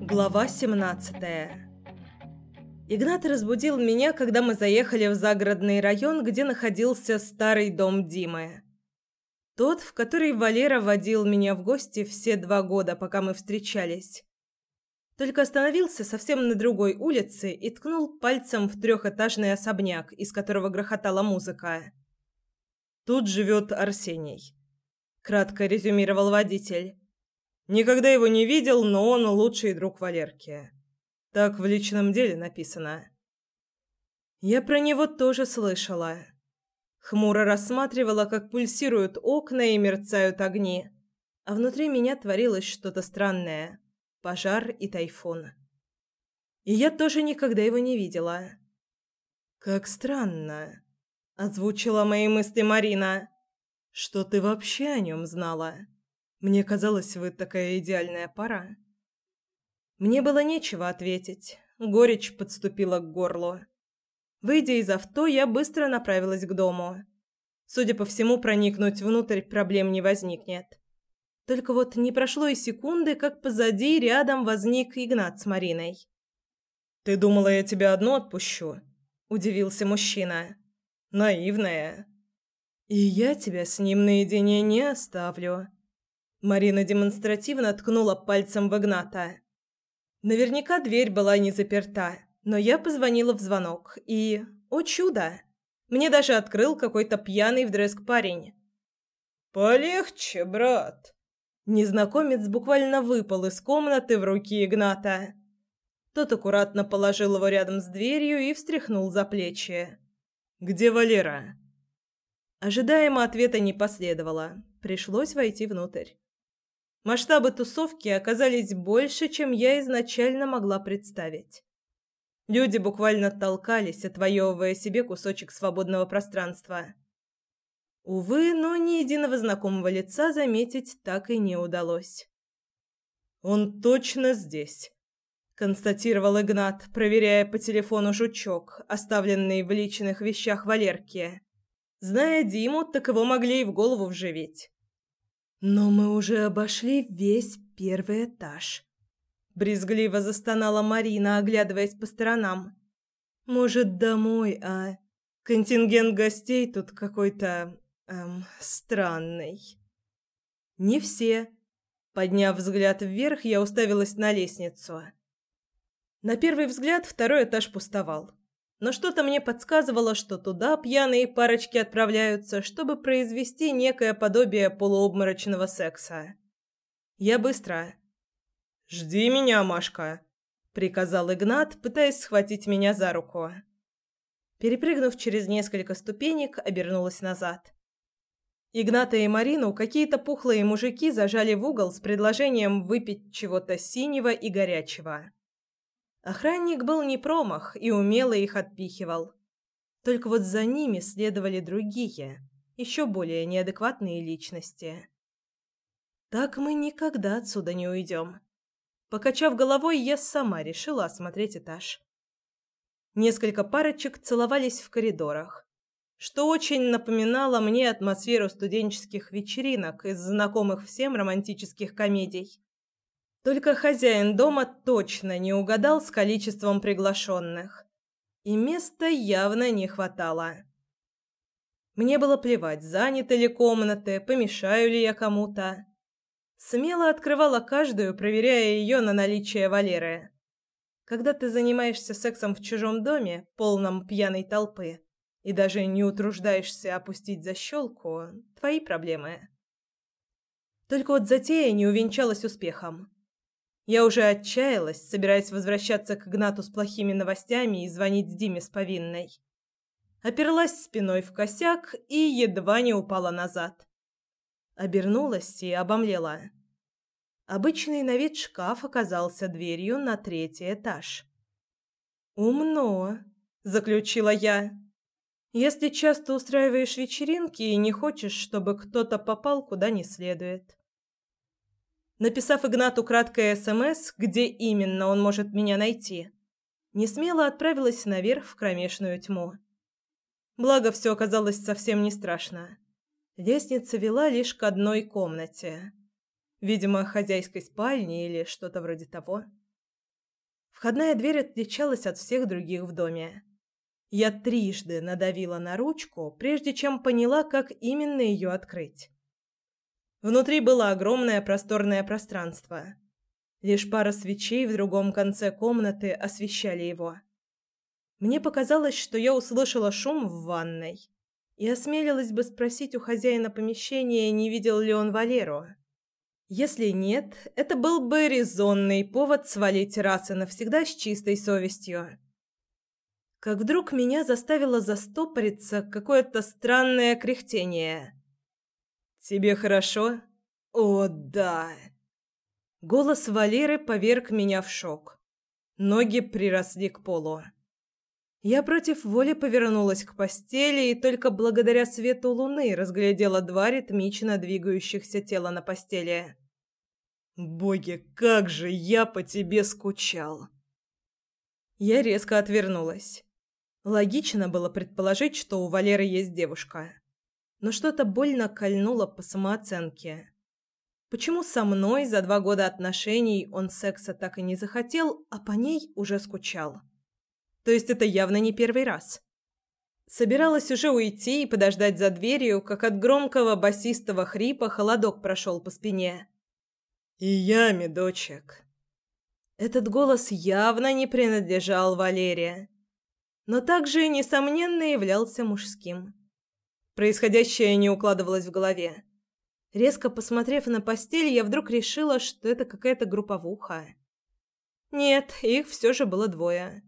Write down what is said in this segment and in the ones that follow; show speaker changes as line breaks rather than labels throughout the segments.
Глава 17 Игнат разбудил меня, когда мы заехали в загородный район, где находился старый дом Димы. Тот, в который Валера водил меня в гости все два года, пока мы встречались. Только остановился совсем на другой улице и ткнул пальцем в трехэтажный особняк, из которого грохотала музыка. «Тут живет Арсений», — кратко резюмировал водитель. «Никогда его не видел, но он лучший друг Валерки. Так в личном деле написано». «Я про него тоже слышала». Хмуро рассматривала, как пульсируют окна и мерцают огни, а внутри меня творилось что-то странное пожар и тайфун. И я тоже никогда его не видела. «Как странно», — озвучила мои мысли Марина. «Что ты вообще о нем знала? Мне казалось, вы такая идеальная пара». Мне было нечего ответить. Горечь подступила к горлу. Выйдя из авто, я быстро направилась к дому. Судя по всему, проникнуть внутрь проблем не возникнет. Только вот не прошло и секунды, как позади рядом возник Игнат с Мариной. «Ты думала, я тебя одну отпущу?» – удивился мужчина. «Наивная». «И я тебя с ним наедине не оставлю». Марина демонстративно ткнула пальцем в Игната. Наверняка дверь была не заперта, но я позвонила в звонок, и... О чудо! Мне даже открыл какой-то пьяный вдрызг парень. «Полегче, брат!» Незнакомец буквально выпал из комнаты в руки Игната. Тот аккуратно положил его рядом с дверью и встряхнул за плечи. «Где Валера?» Ожидаемо ответа не последовало. Пришлось войти внутрь. Масштабы тусовки оказались больше, чем я изначально могла представить. Люди буквально толкались, отвоевывая себе кусочек свободного пространства. Увы, но ни единого знакомого лица заметить так и не удалось. «Он точно здесь», — констатировал Игнат, проверяя по телефону жучок, оставленный в личных вещах Валерки. Зная Диму, так его могли и в голову вживить. «Но мы уже обошли весь первый этаж», — брезгливо застонала Марина, оглядываясь по сторонам. «Может, домой, а...» Контингент гостей тут какой-то эм, странный. Не все. Подняв взгляд вверх, я уставилась на лестницу. На первый взгляд второй этаж пустовал. Но что-то мне подсказывало, что туда пьяные парочки отправляются, чтобы произвести некое подобие полуобморочного секса. Я быстро. «Жди меня, Машка», — приказал Игнат, пытаясь схватить меня за руку. Перепрыгнув через несколько ступенек, обернулась назад. Игната и Марину какие-то пухлые мужики зажали в угол с предложением выпить чего-то синего и горячего. Охранник был не промах и умело их отпихивал. Только вот за ними следовали другие, еще более неадекватные личности. Так мы никогда отсюда не уйдем. Покачав головой, я сама решила осмотреть этаж. Несколько парочек целовались в коридорах что очень напоминало мне атмосферу студенческих вечеринок из знакомых всем романтических комедий. Только хозяин дома точно не угадал с количеством приглашенных, и места явно не хватало. Мне было плевать, заняты ли комнаты, помешаю ли я кому-то. Смело открывала каждую, проверяя ее на наличие Валеры. Когда ты занимаешься сексом в чужом доме, полном пьяной толпы, и даже не утруждаешься опустить защелку, твои проблемы. Только вот затея не увенчалась успехом. Я уже отчаялась, собираясь возвращаться к Игнату с плохими новостями и звонить Диме с повинной. Оперлась спиной в косяк и едва не упала назад. Обернулась и обомлела. Обычный на вид шкаф оказался дверью на третий этаж. «Умно», — заключила я. Если часто устраиваешь вечеринки и не хочешь, чтобы кто-то попал куда не следует. Написав Игнату краткое СМС, где именно он может меня найти, несмело отправилась наверх в кромешную тьму. Благо, все оказалось совсем не страшно. Лестница вела лишь к одной комнате. Видимо, хозяйской спальни или что-то вроде того. Входная дверь отличалась от всех других в доме. Я трижды надавила на ручку, прежде чем поняла, как именно ее открыть. Внутри было огромное просторное пространство. Лишь пара свечей в другом конце комнаты освещали его. Мне показалось, что я услышала шум в ванной и осмелилась бы спросить у хозяина помещения, не видел ли он Валеру. Если нет, это был бы резонный повод свалить раз и навсегда с чистой совестью. Как вдруг меня заставило застопориться какое-то странное кряхтение. «Тебе хорошо?» «О, да!» Голос Валеры поверг меня в шок. Ноги приросли к полу. Я против воли повернулась к постели и только благодаря свету луны разглядела два ритмично двигающихся тела на постели. «Боги, как же я по тебе скучал!» Я резко отвернулась. Логично было предположить, что у Валеры есть девушка. Но что-то больно кольнуло по самооценке. Почему со мной за два года отношений он секса так и не захотел, а по ней уже скучал? То есть это явно не первый раз. Собиралась уже уйти и подождать за дверью, как от громкого басистого хрипа холодок прошел по спине. «И я, медочек». Этот голос явно не принадлежал Валерии, но также, несомненно, являлся мужским. Происходящее не укладывалось в голове. Резко посмотрев на постель, я вдруг решила, что это какая-то групповуха. Нет, их все же было двое.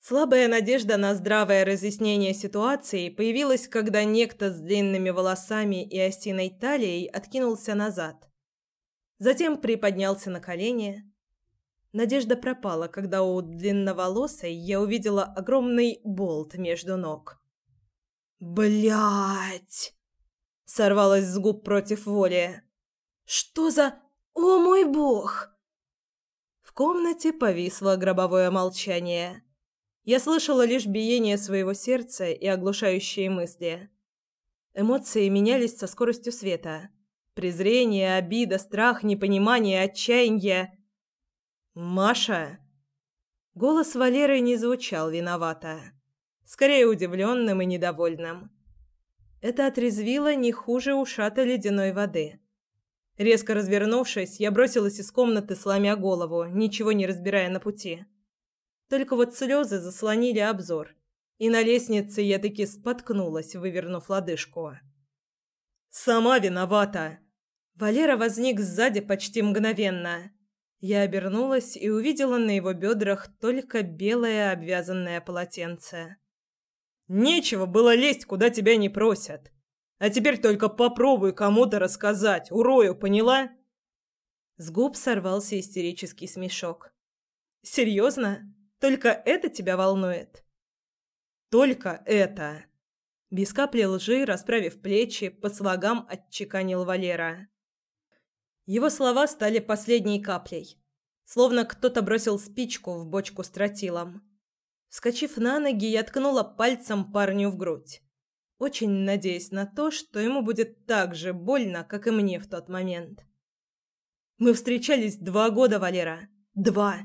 Слабая надежда на здравое разъяснение ситуации появилась, когда некто с длинными волосами и осиной талией откинулся назад. Затем приподнялся на колени. Надежда пропала, когда у длинноволосой я увидела огромный болт между ног. Блять! Сорвалась с губ против воли. Что за... О мой бог! В комнате повисло гробовое молчание. Я слышала лишь биение своего сердца и оглушающие мысли. Эмоции менялись со скоростью света. Презрение, обида, страх, непонимание, отчаяние. «Маша!» Голос Валеры не звучал виновато. Скорее удивленным и недовольным. Это отрезвило не хуже ушата ледяной воды. Резко развернувшись, я бросилась из комнаты, сломя голову, ничего не разбирая на пути. Только вот слезы заслонили обзор, и на лестнице я таки споткнулась, вывернув лодыжку. «Сама виновата!» Валера возник сзади почти мгновенно. Я обернулась и увидела на его бедрах только белое обвязанное полотенце. «Нечего было лезть, куда тебя не просят. А теперь только попробуй кому-то рассказать, урою, поняла?» С губ сорвался истерический смешок. «Серьезно?» Только это тебя волнует? Только это. Без капли лжи, расправив плечи, по слогам отчеканил Валера. Его слова стали последней каплей, словно кто-то бросил спичку в бочку с тротилом. Вскочив на ноги, я ткнула пальцем парню в грудь, очень надеясь на то, что ему будет так же больно, как и мне в тот момент. Мы встречались два года, Валера. Два.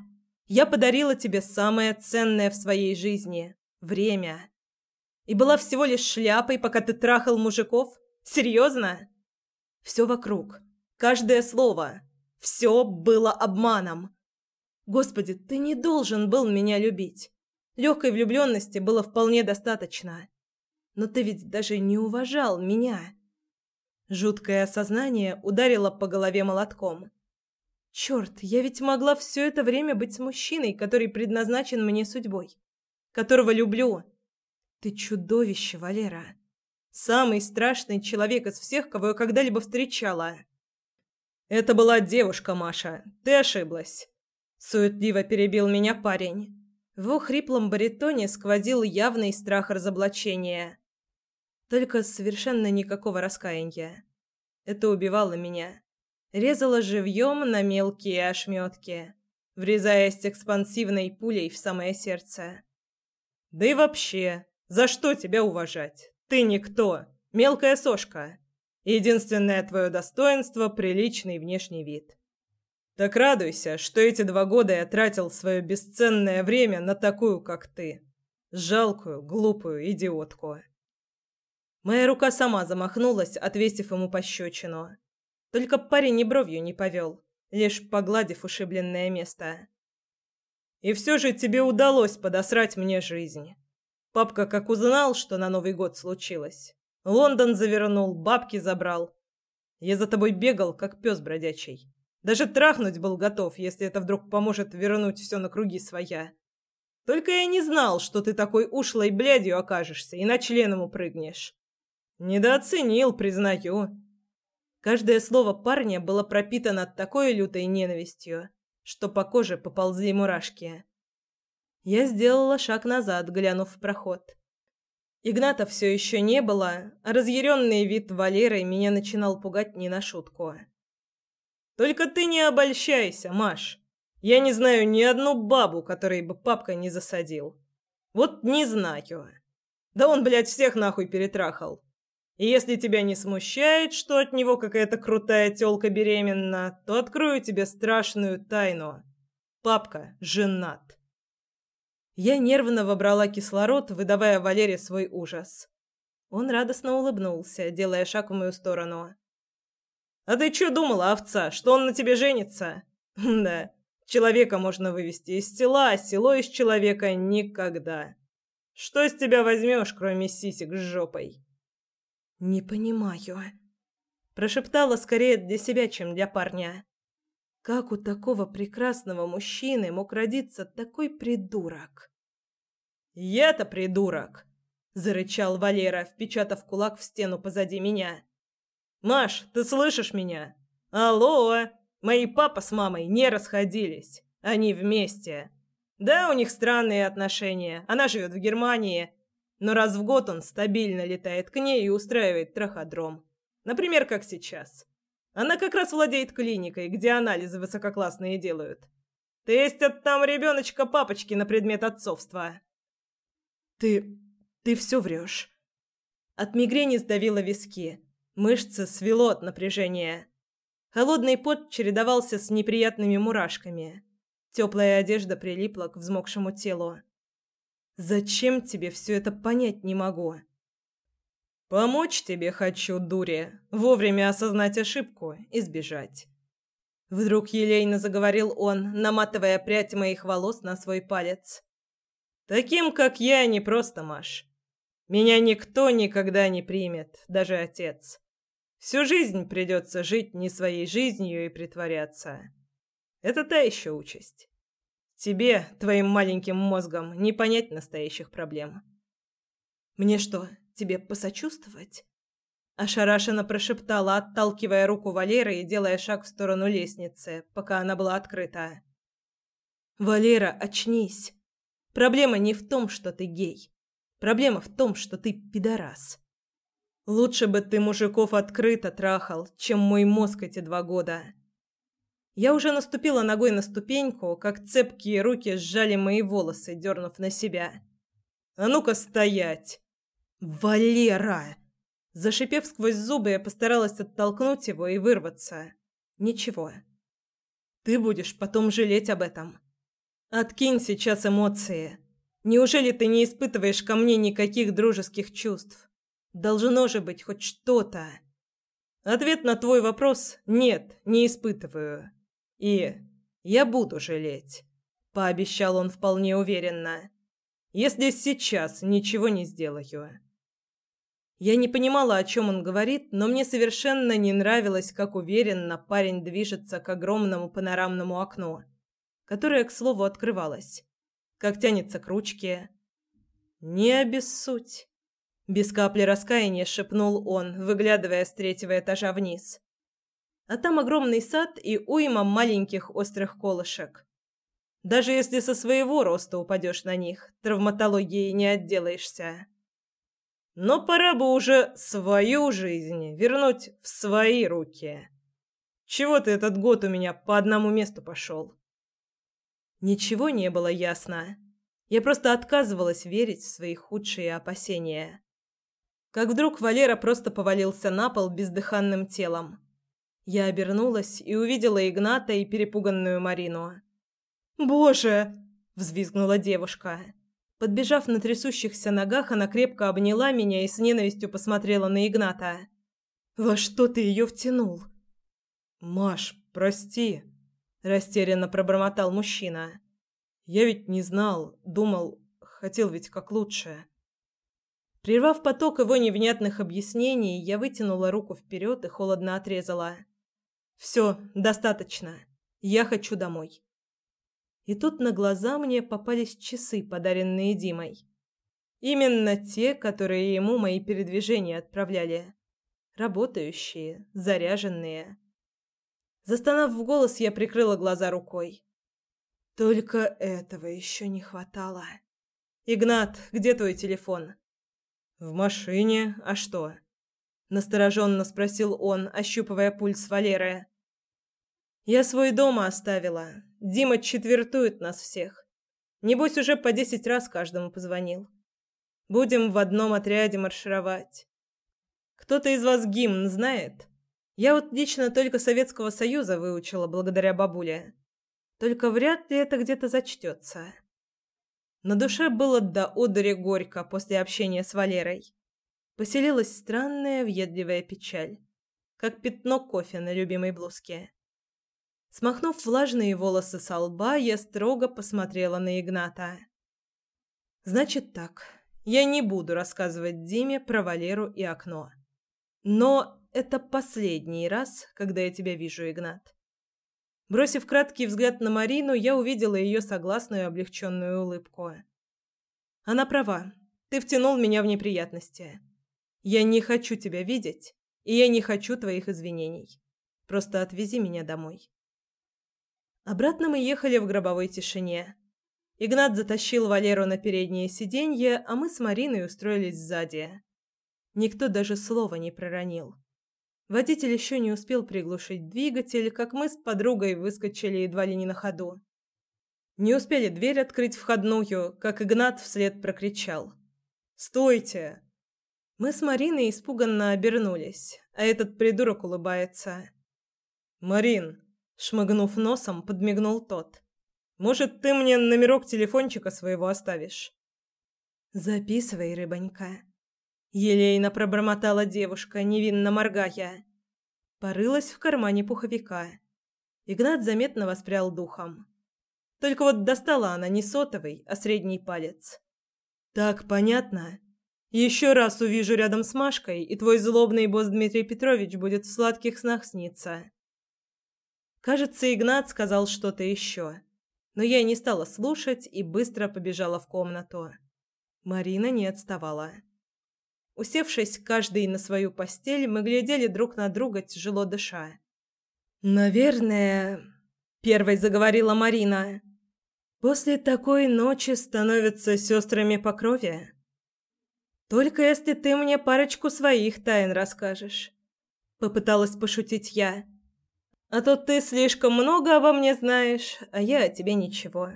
Я подарила тебе самое ценное в своей жизни – время. И была всего лишь шляпой, пока ты трахал мужиков? Серьезно? Все вокруг, каждое слово, все было обманом. Господи, ты не должен был меня любить. Легкой влюбленности было вполне достаточно. Но ты ведь даже не уважал меня. Жуткое осознание ударило по голове молотком. Черт, я ведь могла все это время быть с мужчиной, который предназначен мне судьбой, которого люблю. Ты чудовище, Валера. Самый страшный человек из всех, кого я когда-либо встречала. Это была девушка, Маша. Ты ошиблась. Суетливо перебил меня парень. В его хриплом баритоне сквозил явный страх разоблачения. Только совершенно никакого раскаяния. Это убивало меня резала живьем на мелкие ошметки, врезаясь экспансивной пулей в самое сердце. «Да и вообще, за что тебя уважать? Ты никто, мелкая сошка. Единственное твое достоинство – приличный внешний вид. Так радуйся, что эти два года я тратил свое бесценное время на такую, как ты. Жалкую, глупую идиотку. Моя рука сама замахнулась, отвесив ему пощечину. Только парень и бровью не повел, лишь погладив ушибленное место. И все же тебе удалось подосрать мне жизнь. Папка как узнал, что на Новый год случилось. Лондон завернул, бабки забрал. Я за тобой бегал, как пес бродячий. Даже трахнуть был готов, если это вдруг поможет вернуть все на круги своя. Только я не знал, что ты такой ушлой блядью окажешься и на членом упрыгнешь. Недооценил, признаю. Каждое слово парня было пропитано такой лютой ненавистью, что по коже поползли мурашки. Я сделала шаг назад, глянув в проход. Игната все еще не было, а разъяренный вид Валеры меня начинал пугать не на шутку. Только ты не обольщайся, Маш. Я не знаю ни одну бабу, которой бы папка не засадил. Вот не знаю. Да он, блядь, всех нахуй перетрахал. И если тебя не смущает, что от него какая-то крутая тёлка беременна, то открою тебе страшную тайну. Папка женат. Я нервно вобрала кислород, выдавая Валере свой ужас. Он радостно улыбнулся, делая шаг в мою сторону. А ты что думала, овца, что он на тебе женится? Да, человека можно вывести из села, а село из человека никогда. Что с тебя возьмешь, кроме сисек с жопой? Не понимаю. Прошептала скорее для себя, чем для парня. Как у такого прекрасного мужчины мог родиться такой придурок? Я-то придурок, зарычал Валера, впечатав кулак в стену позади меня. Маш, ты слышишь меня? Алло! Мои папа с мамой не расходились. Они вместе. Да, у них странные отношения. Она живет в Германии, но раз в год он стабильно летает к ней и устраивает траходром. Например, как сейчас. Она как раз владеет клиникой, где анализы высококлассные делают. Тестят там ребеночка папочки на предмет отцовства. Ты... ты все врешь. От мигрени сдавило виски. Мышцы свело от напряжения. Холодный пот чередовался с неприятными мурашками. Теплая одежда прилипла к взмокшему телу. «Зачем тебе все это понять не могу?» «Помочь тебе хочу, дуре, вовремя осознать ошибку и сбежать». Вдруг елейно заговорил он, наматывая прядь моих волос на свой палец. «Таким, как я, не просто, Маш. Меня никто никогда не примет, даже отец. Всю жизнь придется жить не своей жизнью и притворяться. Это та еще участь. Тебе, твоим маленьким мозгом, не понять настоящих проблем. Мне что, тебе посочувствовать? Ошарашенно прошептала, отталкивая руку Валеры и делая шаг в сторону лестницы, пока она была открыта. «Валера, очнись! Проблема не в том, что ты гей. Проблема в том, что ты пидорас. Лучше бы ты мужиков открыто трахал, чем мой мозг эти два года. Я уже наступила ногой на ступеньку, как цепкие руки сжали мои волосы, дернув на себя. «А ну-ка стоять!» «Валера!» Зашипев сквозь зубы, я постаралась оттолкнуть его и вырваться. «Ничего. Ты будешь потом жалеть об этом. Откинь сейчас эмоции. Неужели ты не испытываешь ко мне никаких дружеских чувств?» Должно же быть хоть что-то. Ответ на твой вопрос – нет, не испытываю. И я буду жалеть, пообещал он вполне уверенно. Если сейчас ничего не сделаю. Я не понимала, о чем он говорит, но мне совершенно не нравилось, как уверенно парень движется к огромному панорамному окну, которое, к слову, открывалось, как тянется к ручке. Не обессудь. Без капли раскаяния шепнул он, выглядывая с третьего этажа вниз. А там огромный сад и уйма маленьких острых колышек. Даже если со своего роста упадешь на них, травматологией не отделаешься. Но пора бы уже свою жизнь вернуть в свои руки. Чего ты этот год у меня по одному месту пошел? Ничего не было ясно. Я просто отказывалась верить в свои худшие опасения. Как вдруг Валера просто повалился на пол бездыханным телом. Я обернулась и увидела Игната и перепуганную Марину. «Боже!» – взвизгнула девушка. Подбежав на трясущихся ногах, она крепко обняла меня и с ненавистью посмотрела на Игната. «Во что ты ее втянул?»
«Маш, прости», – растерянно пробормотал мужчина. «Я ведь не знал, думал, хотел ведь как лучше».
Прервав поток его невнятных объяснений, я вытянула руку вперед и холодно отрезала. «Все, достаточно. Я хочу домой». И тут на глаза мне попались часы, подаренные Димой. Именно те, которые ему мои передвижения отправляли. Работающие, заряженные. Застонав в голос, я прикрыла глаза рукой. Только этого еще не хватало. «Игнат, где твой телефон?»
«В машине. А что?»
Настороженно спросил он, ощупывая пульс Валеры. «Я свой дома оставила. Дима четвертует нас всех. Небось, уже по десять раз каждому позвонил. Будем в одном отряде маршировать. Кто-то из вас гимн знает?» Я вот лично только Советского Союза выучила благодаря бабуле. Только вряд ли это где-то зачтется. На душе было до одури горько после общения с Валерой. Поселилась странная въедливая печаль, как пятно кофе на любимой блузке. Смахнув влажные волосы со лба, я строго посмотрела на Игната. «Значит так, я не буду рассказывать Диме про Валеру и окно. Но это последний раз, когда я тебя вижу, Игнат. Бросив краткий взгляд на Марину, я увидела ее согласную облегченную улыбку. Она права. Ты втянул меня в неприятности. Я не хочу тебя видеть, и я не хочу твоих извинений. Просто отвези меня домой. Обратно мы ехали в гробовой тишине. Игнат затащил Валеру на переднее сиденье, а мы с Мариной устроились сзади. Никто даже слова не проронил. Водитель еще не успел приглушить двигатель, как мы с подругой выскочили едва ли не на ходу. Не успели дверь открыть входную, как Игнат вслед прокричал. «Стойте!» Мы с Мариной испуганно обернулись, а этот придурок улыбается. «Марин!» – шмыгнув носом, подмигнул тот. «Может, ты мне номерок телефончика своего оставишь?» «Записывай, рыбонька», Елейно пробормотала девушка, невинно моргая. Порылась в кармане пуховика. Игнат заметно воспрял духом. Только вот достала она не сотовый, а средний палец. «Так понятно. Еще раз увижу рядом с Машкой, и твой злобный босс Дмитрий Петрович будет в сладких снах сниться». Кажется, Игнат сказал что-то еще. Но я не стала слушать и быстро побежала в комнату. Марина не отставала. Усевшись каждый на свою постель, мы глядели друг на друга, тяжело дыша. «Наверное...» — первой заговорила Марина. «После такой ночи становятся сестрами по крови. Только если ты мне парочку своих тайн расскажешь». Попыталась пошутить я. «А то ты слишком много обо мне знаешь, а я о тебе ничего».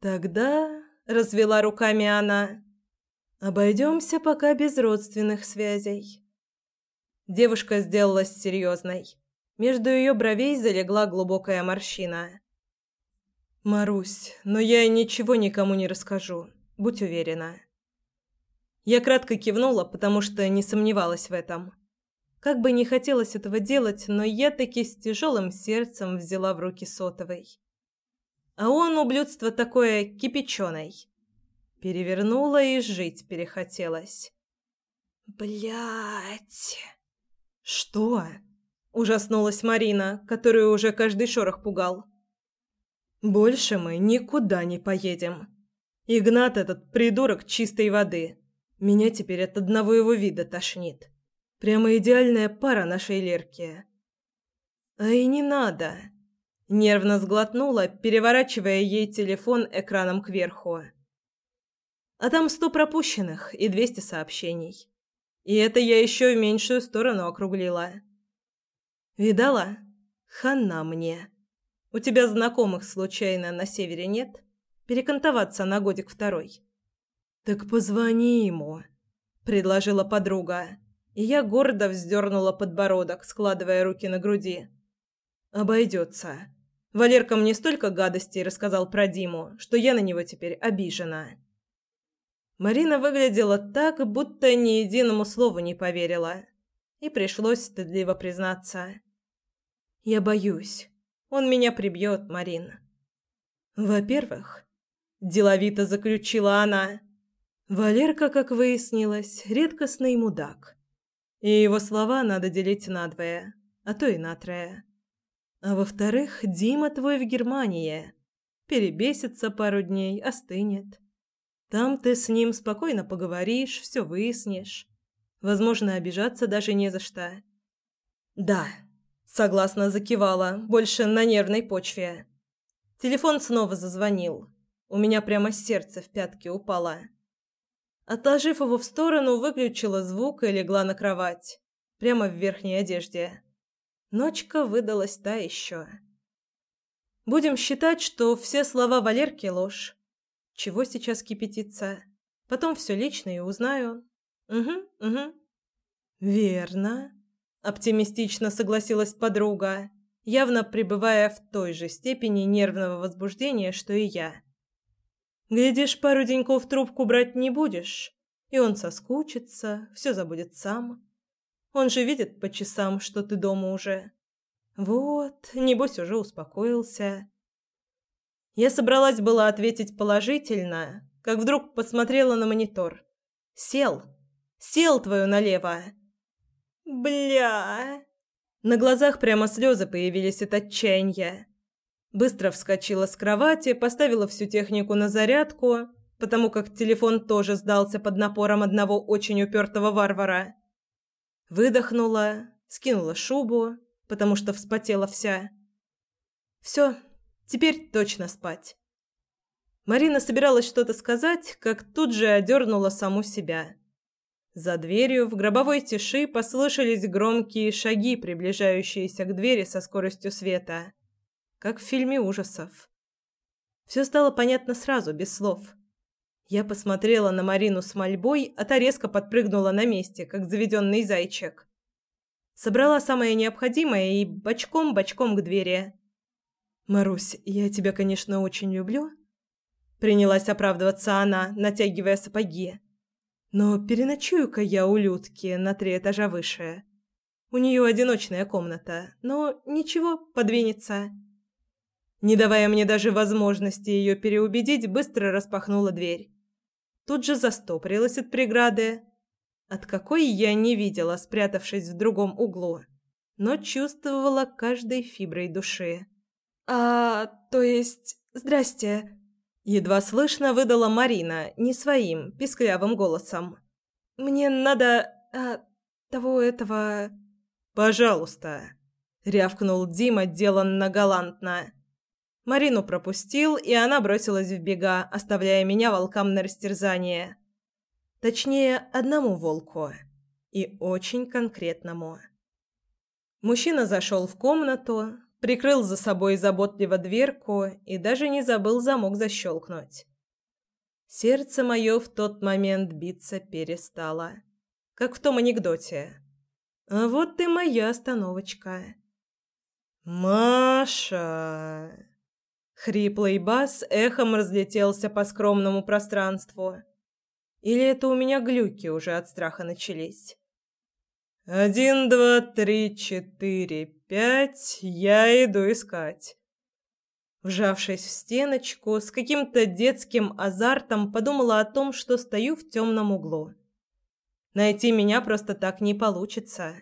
«Тогда...» — развела руками она... Обойдемся пока без родственных связей. Девушка сделалась серьезной. Между ее бровей залегла глубокая морщина. Марусь, но я ничего никому не расскажу. Будь уверена. Я кратко кивнула, потому что не сомневалась в этом. Как бы не хотелось этого делать, но я таки с тяжелым сердцем взяла в руки сотовый. А он, ублюдство такое, кипяченый. Перевернула и жить перехотелось. Блять. Что? Ужаснулась Марина, которую уже каждый шорох пугал. Больше мы никуда не поедем. Игнат этот придурок чистой воды. Меня теперь от одного его вида тошнит. Прямо идеальная пара нашей Лерки. А и не надо. Нервно сглотнула, переворачивая ей телефон экраном кверху. А там сто пропущенных и двести сообщений. И это я еще в меньшую сторону округлила. Видала? Хана мне. У тебя знакомых случайно на севере нет? Перекантоваться на годик второй. Так позвони ему. предложила подруга, и я гордо вздернула подбородок, складывая руки на груди. «Обойдется. Валерка мне столько гадостей рассказал про Диму, что я на него теперь обижена». Марина выглядела так, будто ни единому слову не поверила, и пришлось стыдливо признаться. «Я боюсь. Он меня прибьет, Марин». «Во-первых, деловито заключила она. Валерка, как выяснилось, редкостный мудак. И его слова надо делить надвое, а то и на трое. А во-вторых, Дима твой в Германии. Перебесится пару дней, остынет. Там ты с ним спокойно поговоришь, все выяснишь. Возможно, обижаться даже не за что. Да, согласно закивала, больше на нервной почве. Телефон снова зазвонил. У меня прямо сердце в пятки упало. Отложив его в сторону, выключила звук и легла на кровать, прямо в верхней одежде. Ночка выдалась та еще. Будем считать, что все слова Валерки ложь. Чего сейчас кипятиться? Потом все лично и узнаю. Угу, угу. Верно, оптимистично согласилась подруга, явно пребывая в той же степени нервного возбуждения, что и я. Глядишь, пару деньков трубку брать не будешь, и он соскучится, все забудет сам. Он же видит по часам, что ты дома уже. Вот, небось, уже успокоился. Я собралась была ответить положительно, как вдруг посмотрела на монитор. Сел. Сел твою налево. Бля. На глазах прямо слезы появились от отчаяния. Быстро вскочила с кровати, поставила всю технику на зарядку, потому как телефон тоже сдался под напором одного очень упертого варвара. Выдохнула, скинула шубу, потому что вспотела вся. Все, теперь точно спать. Марина собиралась что-то сказать, как тут же одернула саму себя. За дверью в гробовой тиши послышались громкие шаги, приближающиеся к двери со скоростью света как в фильме ужасов. Все стало понятно сразу, без слов. Я посмотрела на Марину с мольбой, а та резко подпрыгнула на месте, как заведенный зайчик. Собрала самое необходимое и бочком-бочком к двери. «Марусь, я тебя, конечно, очень люблю», — принялась оправдываться она, натягивая сапоги. «Но переночую-ка я у Людки на три этажа выше. У нее одиночная комната, но ничего, подвинется». Не давая мне даже возможности ее переубедить, быстро распахнула дверь. Тут же застопорилась от преграды, от какой я не видела, спрятавшись в другом углу, но чувствовала каждой фиброй души. «А, то есть... Здрасте!» Едва слышно выдала Марина, не своим, писклявым голосом. «Мне надо... А, того этого...» «Пожалуйста!» — рявкнул Дима деланно галантно. Марину пропустил, и она бросилась в бега, оставляя меня волкам на растерзание. Точнее, одному волку. И очень конкретному. Мужчина зашел в комнату, прикрыл за собой заботливо дверку и даже не забыл замок защелкнуть. Сердце мое в тот момент биться перестало. Как в том анекдоте. А вот и моя остановочка. «Маша!» Хриплый бас эхом разлетелся по скромному пространству. Или это у меня глюки уже от страха начались? «Один, два, три, четыре, пять. Я иду искать». Вжавшись в стеночку, с каким-то детским азартом подумала о том, что стою в темном углу. Найти меня просто так не получится.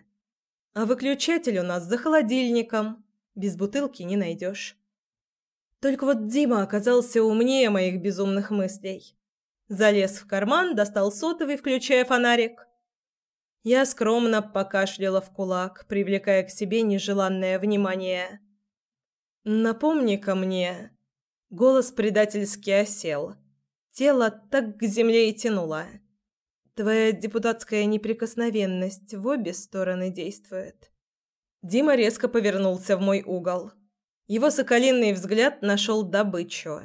А выключатель у нас за холодильником. Без бутылки не найдешь. Только вот Дима оказался умнее моих безумных мыслей. Залез в карман, достал сотовый, включая фонарик. Я скромно покашляла в кулак, привлекая к себе нежеланное внимание. «Напомни-ка мне...» Голос предательски осел. Тело так к земле и тянуло. «Твоя депутатская неприкосновенность в обе стороны действует». Дима резко повернулся в мой угол. Его соколиный взгляд нашел добычу.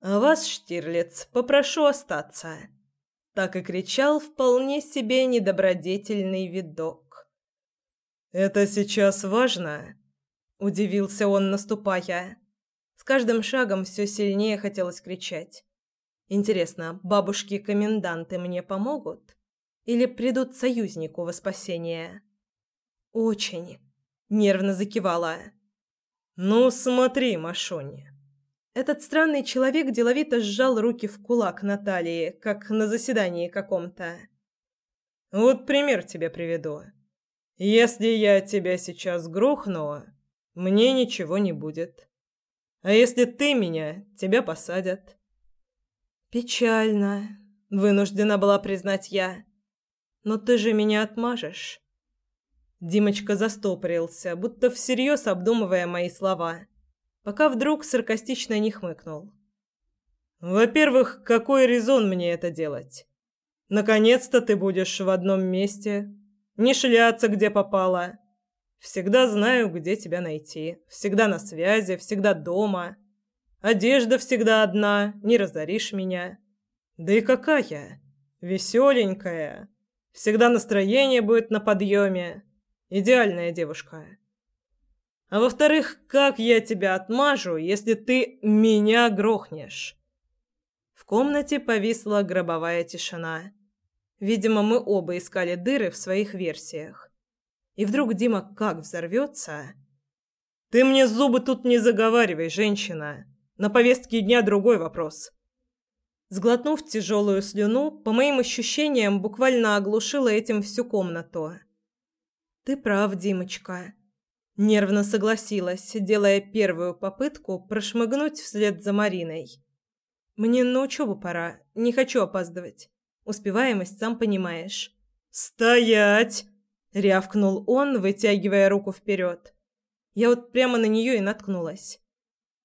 «А вас, Штирлиц, попрошу остаться. Так и кричал вполне себе недобродетельный видок.
«Это сейчас важно?» – удивился он, наступая.
С каждым шагом все сильнее хотелось кричать. «Интересно, бабушки-коменданты мне помогут? Или придут союзнику во спасение?» «Очень!» – нервно закивала.
«Ну, смотри, Машунь,
этот странный человек деловито сжал руки в кулак Натальи, как на заседании каком-то.
«Вот пример тебе приведу. Если я тебя сейчас грохну, мне ничего не будет. А если ты меня, тебя посадят».
«Печально», — вынуждена была признать я. «Но ты же меня отмажешь».
Димочка застопорился, будто всерьез обдумывая мои слова пока вдруг саркастично не хмыкнул. «Во-первых, какой резон мне это делать? Наконец-то ты будешь в одном месте, не шляться, где попало. Всегда знаю, где тебя найти, всегда на связи, всегда дома. Одежда всегда одна, не разоришь меня. Да и какая? Веселенькая. Всегда настроение будет на подъеме. Идеальная девушка. А во-вторых, как я тебя отмажу, если ты меня грохнешь?
В комнате повисла гробовая тишина. Видимо, мы оба искали дыры в своих версиях. И вдруг Дима как взорвется.
Ты мне зубы тут не заговаривай, женщина. На повестке дня другой вопрос.
Сглотнув тяжелую слюну, по моим ощущениям, буквально оглушила этим всю комнату. Ты прав, Димочка. Нервно согласилась, делая первую попытку прошмыгнуть вслед за Мариной. «Мне на учебу пора, не хочу опаздывать. Успеваемость, сам понимаешь».
«Стоять!»
— рявкнул он, вытягивая руку вперед. Я вот прямо на нее и наткнулась.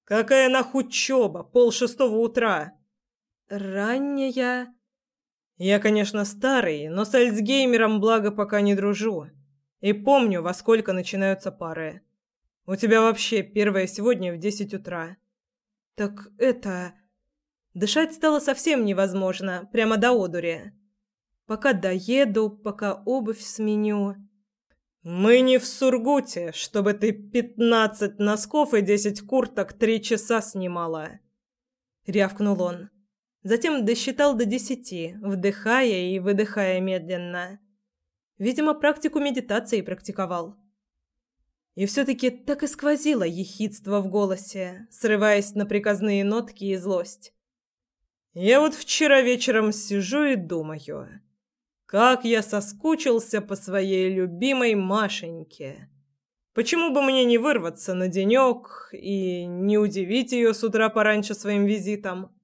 «Какая нахуй учеба? Пол шестого утра!»
«Ранняя...»
«Я, конечно, старый, но с Альцгеймером, благо, пока не дружу». И помню, во сколько начинаются пары. У тебя вообще первая сегодня в десять утра.
Так это... Дышать стало совсем невозможно, прямо до одури. Пока доеду, пока обувь сменю...
«Мы не в Сургуте, чтобы ты пятнадцать носков и десять курток три часа снимала!»
Рявкнул он. Затем досчитал до десяти, вдыхая и выдыхая медленно. Видимо, практику медитации практиковал. И все-таки так и сквозило ехидство в голосе, срываясь на приказные нотки и злость.
«Я вот вчера вечером сижу и думаю, как я соскучился по своей любимой Машеньке. Почему бы мне не вырваться на денек и не удивить ее с утра пораньше своим визитом?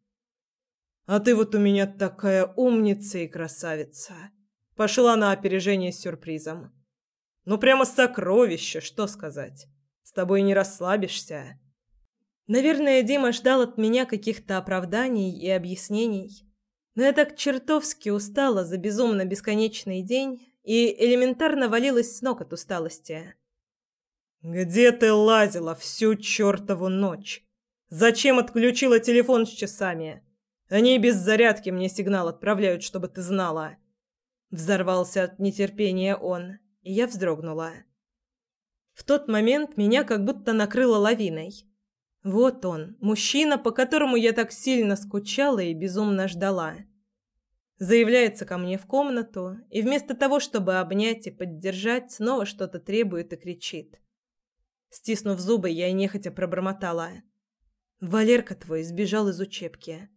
А ты вот у меня такая умница и красавица!» Пошла на опережение с сюрпризом. Ну прямо сокровище, что сказать. С тобой не расслабишься.
Наверное, Дима ждал от меня каких-то оправданий и объяснений. Но я так чертовски устала за безумно бесконечный день и элементарно валилась с ног от усталости.
«Где ты лазила всю чертову ночь? Зачем отключила телефон с часами? Они без зарядки мне сигнал отправляют, чтобы ты знала».
Взорвался от нетерпения он, и я вздрогнула. В тот момент меня как будто накрыло лавиной. Вот он, мужчина, по которому я так сильно скучала и безумно ждала. Заявляется ко мне в комнату и вместо того, чтобы обнять и поддержать, снова что-то требует и кричит. Стиснув зубы, я нехотя пробормотала. «Валерка твой сбежал из учебки.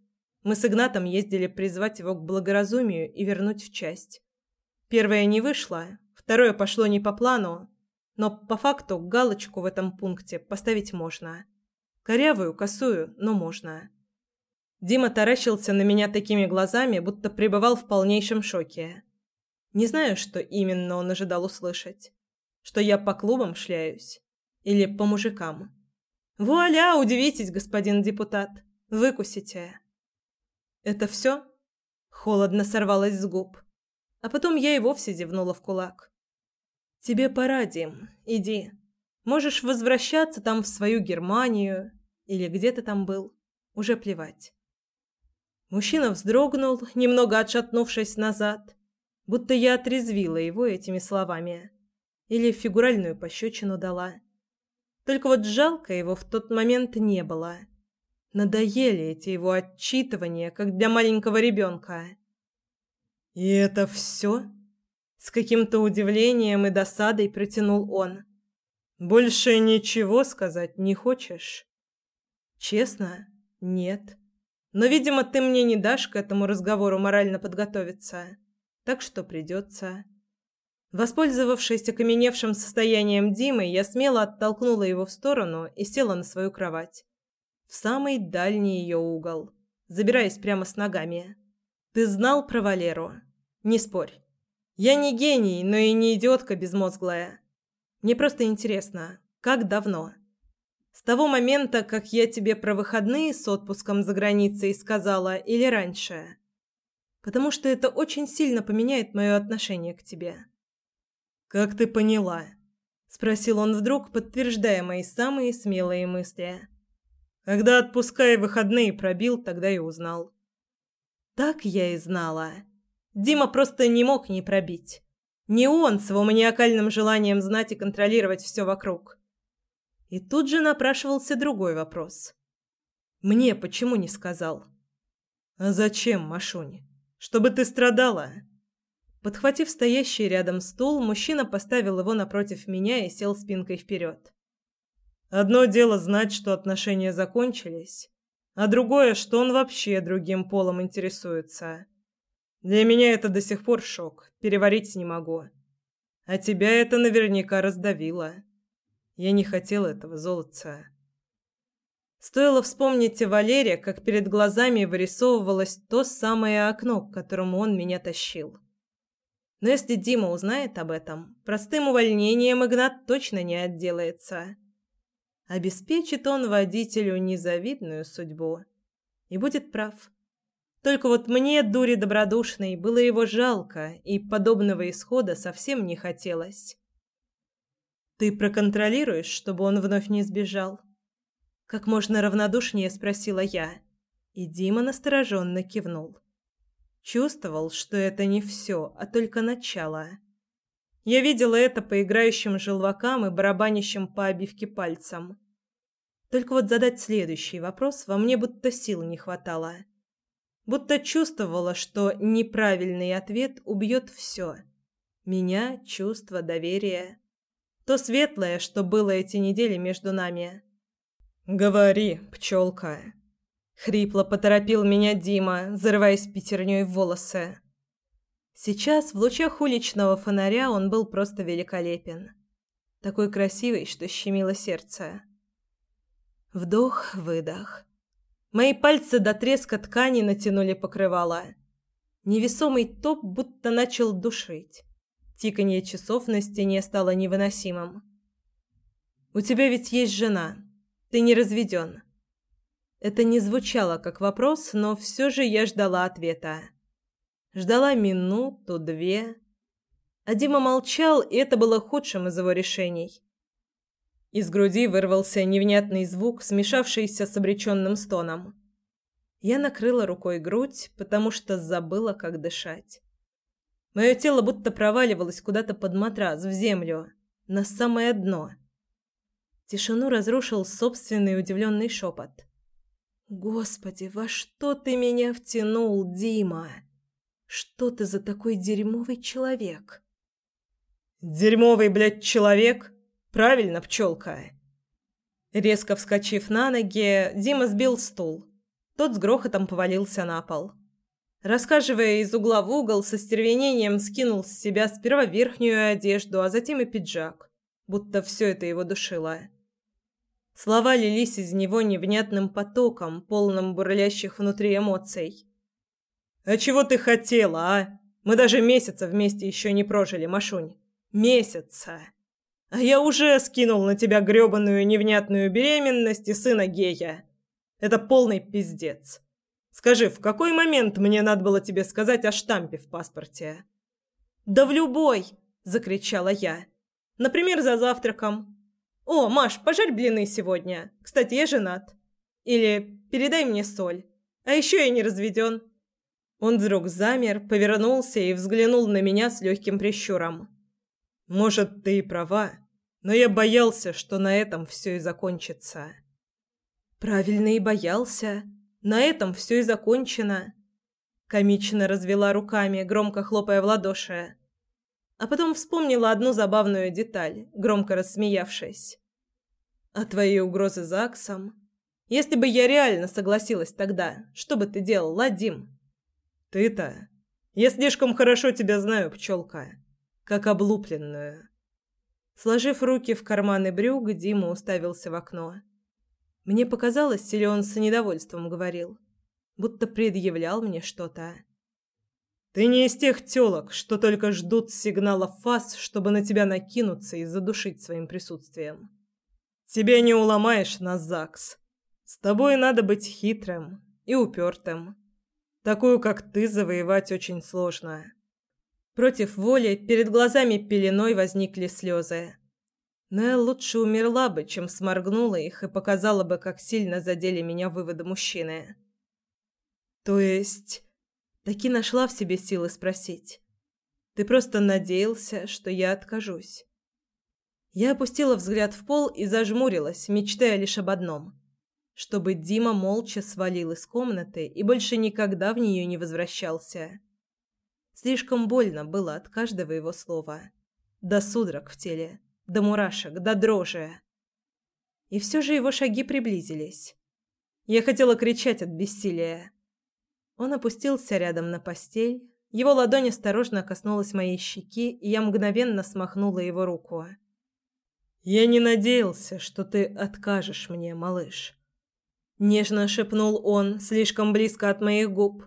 Мы с Игнатом ездили призвать его к благоразумию и вернуть в часть. Первое не вышло, второе пошло не по плану, но по факту галочку в этом пункте поставить можно. Корявую, косую, но можно. Дима таращился на меня такими глазами, будто пребывал в полнейшем шоке. Не знаю, что именно он ожидал услышать. Что я по клубам шляюсь. Или по мужикам. Вуаля, удивитесь, господин депутат. Выкусите. «Это все?» Холодно сорвалось с губ. А потом я и вовсе зевнула в кулак. «Тебе пора, Дим. Иди. Можешь возвращаться там в свою Германию. Или где ты там был. Уже плевать». Мужчина вздрогнул, немного отшатнувшись назад, будто я отрезвила его этими словами или фигуральную пощечину дала. Только вот жалко его в тот момент не было. Надоели эти его отчитывания, как для маленького ребенка. «И это все?» С каким-то удивлением и досадой протянул он. «Больше ничего сказать не хочешь?» «Честно? Нет. Но, видимо, ты мне не дашь к этому разговору морально подготовиться. Так что придется...» Воспользовавшись окаменевшим состоянием Димы, я смело оттолкнула его в сторону и села на свою кровать. В самый дальний ее угол, забираясь прямо с ногами. «Ты знал про Валеру? Не спорь. Я не гений, но и не идиотка безмозглая. Мне просто интересно, как давно?» С того момента, как я тебе про выходные с отпуском за границей сказала, или раньше? Потому что это очень сильно поменяет мое отношение к тебе. «Как ты поняла?» – спросил он вдруг, подтверждая мои самые смелые мысли. «Когда отпуска и выходные пробил, тогда и узнал». Так я и знала. Дима просто не мог не пробить. Не он с его маниакальным желанием знать и контролировать все вокруг. И тут же напрашивался другой вопрос. «Мне почему не сказал?» «А зачем, Машунь? Чтобы ты страдала?» Подхватив стоящий рядом стул, мужчина поставил его напротив меня и сел спинкой вперед. Одно дело знать, что отношения закончились, а другое, что он вообще другим полом интересуется. Для меня это до сих пор шок, переварить не могу. А тебя это наверняка раздавило. Я не хотел этого, золотца. Стоило вспомнить о Валере, как перед глазами вырисовывалось то самое окно, к которому он меня тащил. Но если Дима узнает об этом, простым увольнением Игнат точно не отделается. Обеспечит он водителю незавидную судьбу. И будет прав. Только вот мне, дури добродушной, было его жалко, и подобного исхода совсем не хотелось. «Ты проконтролируешь, чтобы он вновь не сбежал?» Как можно равнодушнее спросила я, и Дима настороженно кивнул. Чувствовал, что это не все, а только начало. Я видела это по играющим желвакам и барабанящим по обивке пальцам. Только вот задать следующий вопрос во мне будто сил не хватало. Будто чувствовала, что неправильный ответ убьет все. Меня, чувство, доверие. То светлое, что было эти недели между нами. «Говори, пчелка», Хрипло поторопил меня Дима, зарываясь пятерней в волосы. Сейчас в лучах уличного фонаря он был просто великолепен. Такой красивый, что щемило сердце. Вдох-выдох. Мои пальцы до треска ткани натянули покрывало. Невесомый топ будто начал душить. Тиканье часов на стене стало невыносимым. «У тебя ведь есть жена. Ты не разведен. Это не звучало как вопрос, но все же я ждала ответа. Ждала минуту, две. А Дима молчал, и это было худшим из его решений. Из груди вырвался невнятный звук, смешавшийся с обреченным стоном. Я накрыла рукой грудь, потому что забыла, как дышать. Мое тело будто проваливалось куда-то под матрас, в землю, на самое дно. Тишину разрушил собственный удивленный шепот. Господи, во что ты меня втянул, Дима? Что ты за такой дерьмовый человек? Дерьмовый, блядь, человек? Правильно, пчелка. Резко вскочив на ноги, Дима сбил стул. Тот с грохотом повалился на пол. Рассказывая из угла в угол, со стервенением скинул с себя сперва верхнюю одежду, а затем и пиджак, будто все это его душило. Слова лились из него невнятным потоком, полным бурлящих внутри эмоций. «А чего ты хотела, а? Мы даже месяца вместе еще не прожили, Машунь. Месяца. А я уже скинул на тебя грёбаную невнятную беременность и сына гея. Это полный пиздец. Скажи, в какой момент мне надо было тебе сказать о штампе в паспорте?» «Да в любой!» – закричала я. «Например, за завтраком. «О, Маш, пожарь блины сегодня. Кстати, я женат». Или «Передай мне соль». А еще я не разведен. Он вдруг замер, повернулся и взглянул на меня с легким прищуром.
«Может, ты и права, но я боялся, что на этом все и закончится».
«Правильно и боялся. На этом все и закончено». Комично развела руками, громко хлопая в ладоши. А потом вспомнила одну забавную деталь, громко рассмеявшись. «А твои угрозы ЗАГСом? Если бы я реально согласилась тогда, что бы ты делал, Ладим?»
Ты-то... Я слишком хорошо тебя знаю, пчелка. Как облупленную.
Сложив руки в карманы брюк, Дима уставился в окно. Мне показалось, или он с недовольством говорил, будто предъявлял мне что-то.
Ты не из тех тёлок, что только ждут сигнала фас, чтобы на тебя накинуться и задушить своим присутствием. Тебя не уломаешь на ЗАГС. С тобой надо быть хитрым и упертым. Такую, как ты, завоевать очень сложно.
Против воли перед глазами пеленой возникли слезы. Я лучше умерла бы, чем сморгнула их и показала бы, как сильно задели меня выводы мужчины. То есть, таки нашла в себе силы спросить. Ты просто надеялся, что я откажусь. Я опустила взгляд в пол и зажмурилась, мечтая лишь об одном чтобы Дима молча свалил из комнаты и больше никогда в нее не возвращался. Слишком больно было от каждого его слова. До судорог в теле, до мурашек, до дрожи. И все же его шаги приблизились. Я хотела кричать от бессилия. Он опустился рядом на постель, его ладонь осторожно коснулась моей щеки, и я мгновенно смахнула его руку.
«Я не надеялся, что ты откажешь мне, малыш».
Нежно шепнул он, слишком близко от моих губ.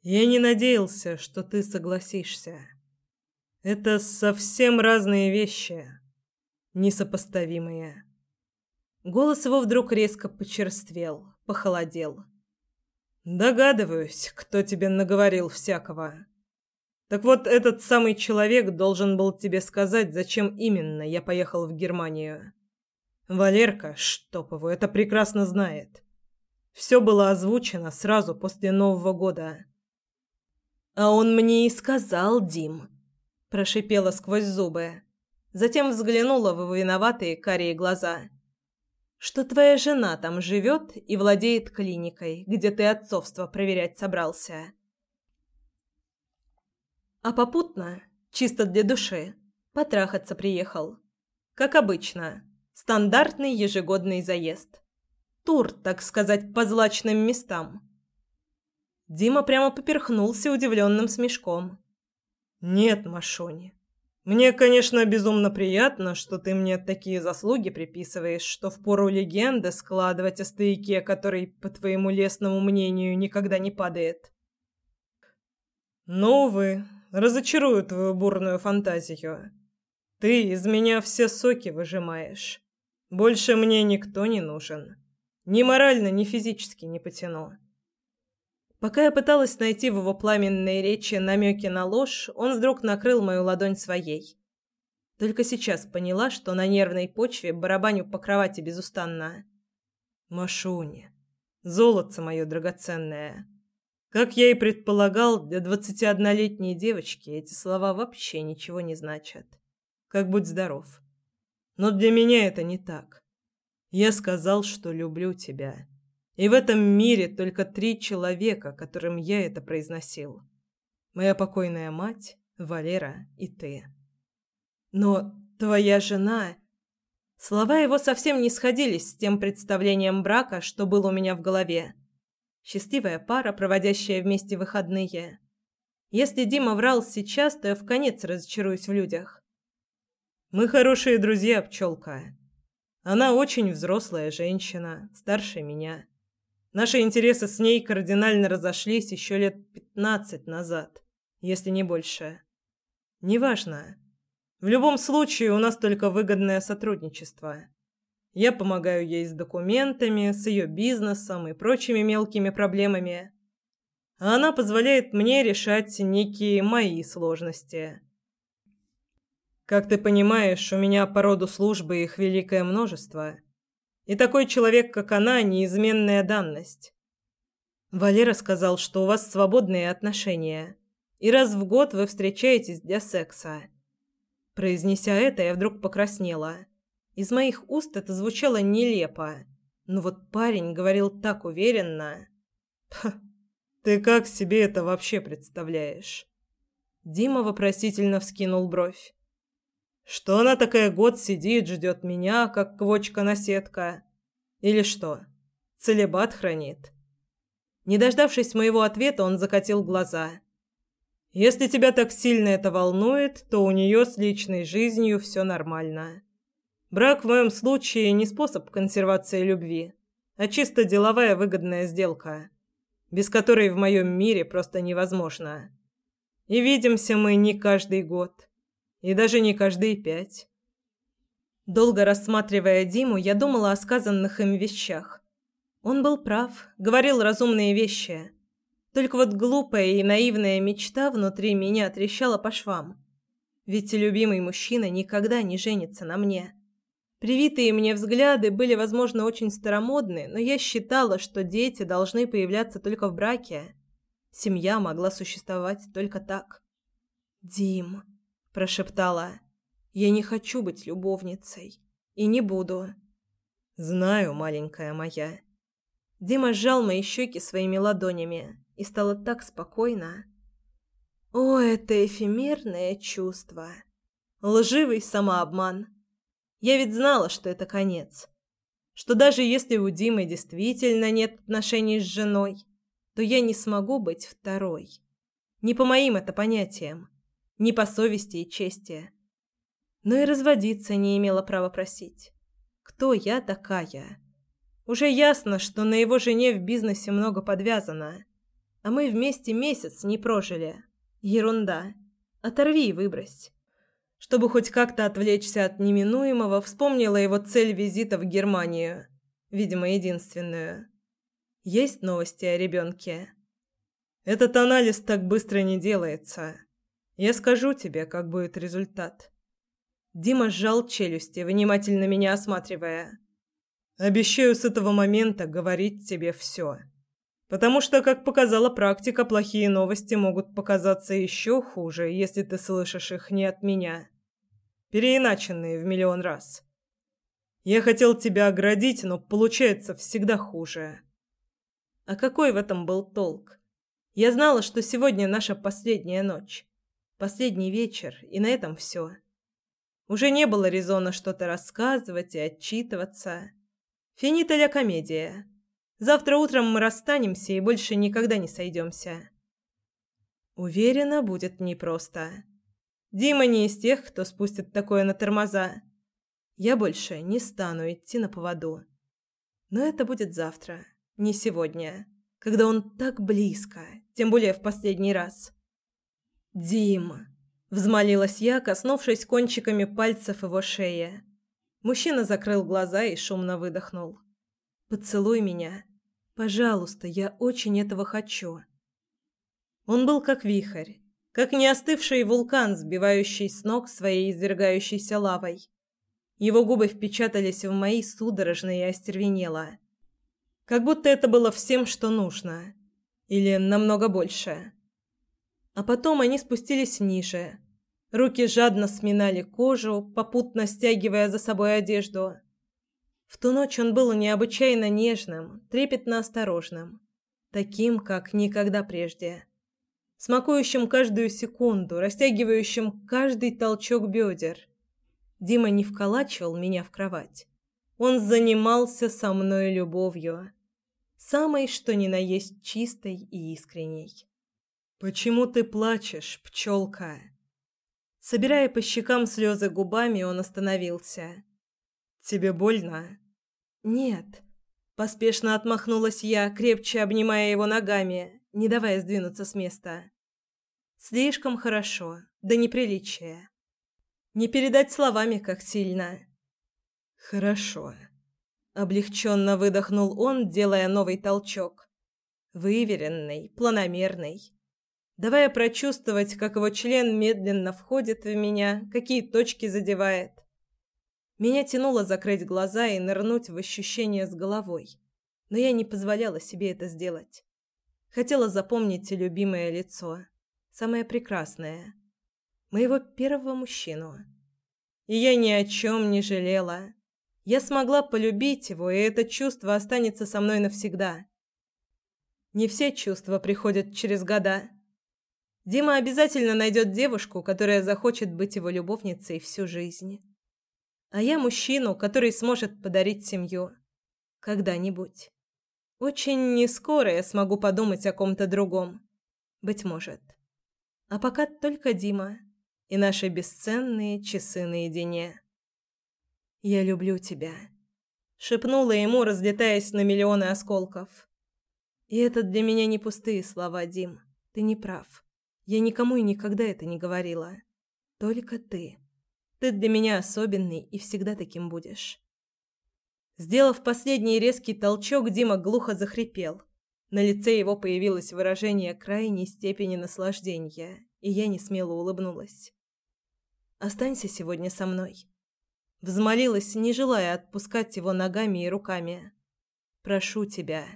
Я не надеялся, что ты согласишься. Это совсем разные вещи, несопоставимые.
Голос его вдруг резко почерствел, похолодел.
Догадываюсь, кто тебе наговорил всякого. Так вот, этот самый человек должен был тебе сказать, зачем именно я поехал в Германию. Валерка, его, это прекрасно знает. Все было озвучено сразу после Нового года.
А он мне и сказал, Дим, прошипела сквозь зубы. Затем взглянула в виноватые карие глаза. Что твоя жена там живет и владеет клиникой, где ты отцовство проверять собрался. А попутно, чисто для души, потрахаться приехал. Как обычно. Стандартный ежегодный заезд. Тур, так сказать, по злачным местам. Дима прямо поперхнулся удивленным смешком.
«Нет, Машони, мне, конечно, безумно приятно, что ты мне такие заслуги приписываешь, что впору легенды складывать о стояке, который, по твоему лестному мнению, никогда не падает. Но, увы, разочарую твою бурную фантазию. Ты из меня все соки выжимаешь. Больше мне никто не нужен. Ни морально, ни физически не потяну.
Пока я пыталась найти в его пламенной речи намеки на ложь, он вдруг накрыл мою ладонь своей. Только сейчас поняла, что на нервной почве барабаню по кровати безустанно.
Машуня, золотце мое драгоценное. Как я и предполагал, для двадцатиоднолетней девочки эти слова вообще ничего не значат. Как будь здоров. Но для меня это не так. Я сказал, что люблю тебя. И в этом мире только три человека, которым я это произносил. Моя покойная мать, Валера и ты.
Но твоя жена... Слова его совсем не сходились с тем представлением брака, что было у меня в голове. Счастливая пара, проводящая вместе выходные. Если Дима врал сейчас, то я в конец разочаруюсь в людях.
Мы хорошие друзья, пчелка. Она очень взрослая женщина, старше меня. Наши интересы с ней кардинально разошлись еще лет пятнадцать назад, если не больше. Неважно. В любом случае у нас только выгодное сотрудничество. Я помогаю ей с документами, с ее бизнесом и прочими мелкими проблемами. А она позволяет мне решать некие мои сложности. Как ты понимаешь, у меня по роду службы их великое множество. И такой человек, как она, неизменная данность. Валера сказал, что у вас свободные отношения, и раз в год вы встречаетесь для секса. Произнеся это, я вдруг покраснела. Из моих уст это звучало нелепо, но вот парень говорил так уверенно. «Ты как себе это вообще представляешь?» Дима вопросительно вскинул бровь. «Что она такая год сидит, ждет меня, как квочка-наседка? Или что, целебат хранит?» Не дождавшись моего ответа, он закатил глаза. «Если тебя так сильно это волнует, то у нее с личной жизнью все нормально. Брак в моем случае не способ консервации любви, а чисто деловая выгодная сделка, без которой в моем мире просто невозможно. И видимся мы не каждый год, и даже не каждые пять».
Долго рассматривая Диму, я думала о сказанных им вещах. Он был прав, говорил разумные вещи. Только вот глупая и наивная мечта внутри меня трещала по швам. Ведь любимый мужчина никогда не женится на мне. Привитые мне взгляды были, возможно, очень старомодны, но я считала, что дети должны появляться только в браке. Семья могла существовать только так. «Дим», – прошептала, – «я не хочу быть любовницей. И не буду».
«Знаю, маленькая моя»,
Дима сжал мои щеки своими ладонями, и стало так спокойно. О, это эфемерное чувство. Лживый самообман. Я ведь знала, что это конец. Что даже если у Димы действительно нет отношений с женой, то я не смогу быть второй. Не по моим это понятиям, не по совести и чести. Но и разводиться не имела права просить. Кто я такая? Уже ясно, что на его жене в бизнесе много подвязано. А мы вместе месяц не прожили. Ерунда. Оторви и выбрось. Чтобы хоть как-то отвлечься от неминуемого, вспомнила его цель визита в Германию. Видимо, единственную. Есть новости о ребенке?
Этот анализ так быстро не делается. Я скажу тебе, как будет результат.
Дима сжал челюсти, внимательно меня осматривая.
Обещаю с этого момента говорить тебе все. Потому что, как показала практика, плохие новости могут показаться еще хуже, если ты слышишь их не от меня. Переиначенные в миллион раз. Я хотел тебя оградить, но получается всегда хуже.
А какой в этом был толк? Я знала, что сегодня наша последняя ночь. Последний вечер, и на этом все. Уже не было резона что-то рассказывать и отчитываться. Финита ля комедия. Завтра утром мы расстанемся и больше никогда не сойдемся. Уверена, будет непросто. Дима не из тех, кто спустит такое на тормоза. Я больше не стану идти на поводу. Но это будет завтра, не сегодня, когда он так близко, тем более в последний раз. «Дима!» – взмолилась я, коснувшись кончиками пальцев его шеи. Мужчина закрыл глаза и шумно выдохнул. «Поцелуй меня. Пожалуйста, я очень этого хочу». Он был как вихрь, как не остывший вулкан, сбивающий с ног своей извергающейся лавой. Его губы впечатались в мои судорожно и остервенело. Как будто это было всем, что нужно. Или намного больше. А потом они спустились ниже, Руки жадно сминали кожу, попутно стягивая за собой одежду. В ту ночь он был необычайно нежным, трепетно осторожным, таким, как никогда прежде. Смакующим каждую секунду, растягивающим каждый толчок бедер. Дима не вколачивал меня в кровать. Он занимался со мной любовью. Самой, что ни на есть чистой и искренней.
«Почему ты плачешь, пчелка?»
Собирая по щекам слезы губами, он остановился.
«Тебе больно?»
«Нет». Поспешно отмахнулась я, крепче обнимая его ногами, не давая сдвинуться с места. «Слишком хорошо, да неприличие. Не передать словами, как сильно».
«Хорошо».
Облегченно выдохнул он, делая новый толчок. Выверенный, планомерный давая прочувствовать, как его член медленно входит в меня, какие точки задевает. Меня тянуло закрыть глаза и нырнуть в ощущение с головой, но я не позволяла себе это сделать. Хотела запомнить любимое лицо, самое прекрасное, моего первого мужчину. И я ни о чем не жалела. Я смогла полюбить его, и это чувство останется со мной навсегда. Не все чувства приходят через года. Дима обязательно найдет девушку, которая захочет быть его любовницей всю жизнь. А я мужчину, который сможет подарить семью. Когда-нибудь. Очень нескоро я смогу подумать о ком-то другом. Быть может. А пока только Дима и наши бесценные часы наедине. «Я люблю тебя», — шепнула ему, разлетаясь на миллионы осколков. «И это для меня не пустые слова, Дим. Ты не прав. Я никому и никогда это не говорила. Только ты. Ты для меня особенный и всегда таким будешь». Сделав последний резкий толчок, Дима глухо захрипел. На лице его появилось выражение крайней степени наслаждения, и я не смело улыбнулась. «Останься сегодня со мной». Взмолилась, не желая отпускать его ногами и руками. «Прошу тебя».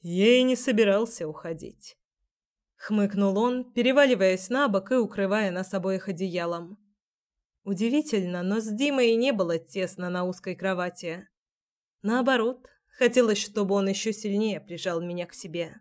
Я и не собирался уходить.
Хмыкнул он, переваливаясь на бок и укрывая нас обоих одеялом. Удивительно, но с Димой не было тесно на узкой кровати. Наоборот, хотелось, чтобы он еще сильнее прижал меня к себе.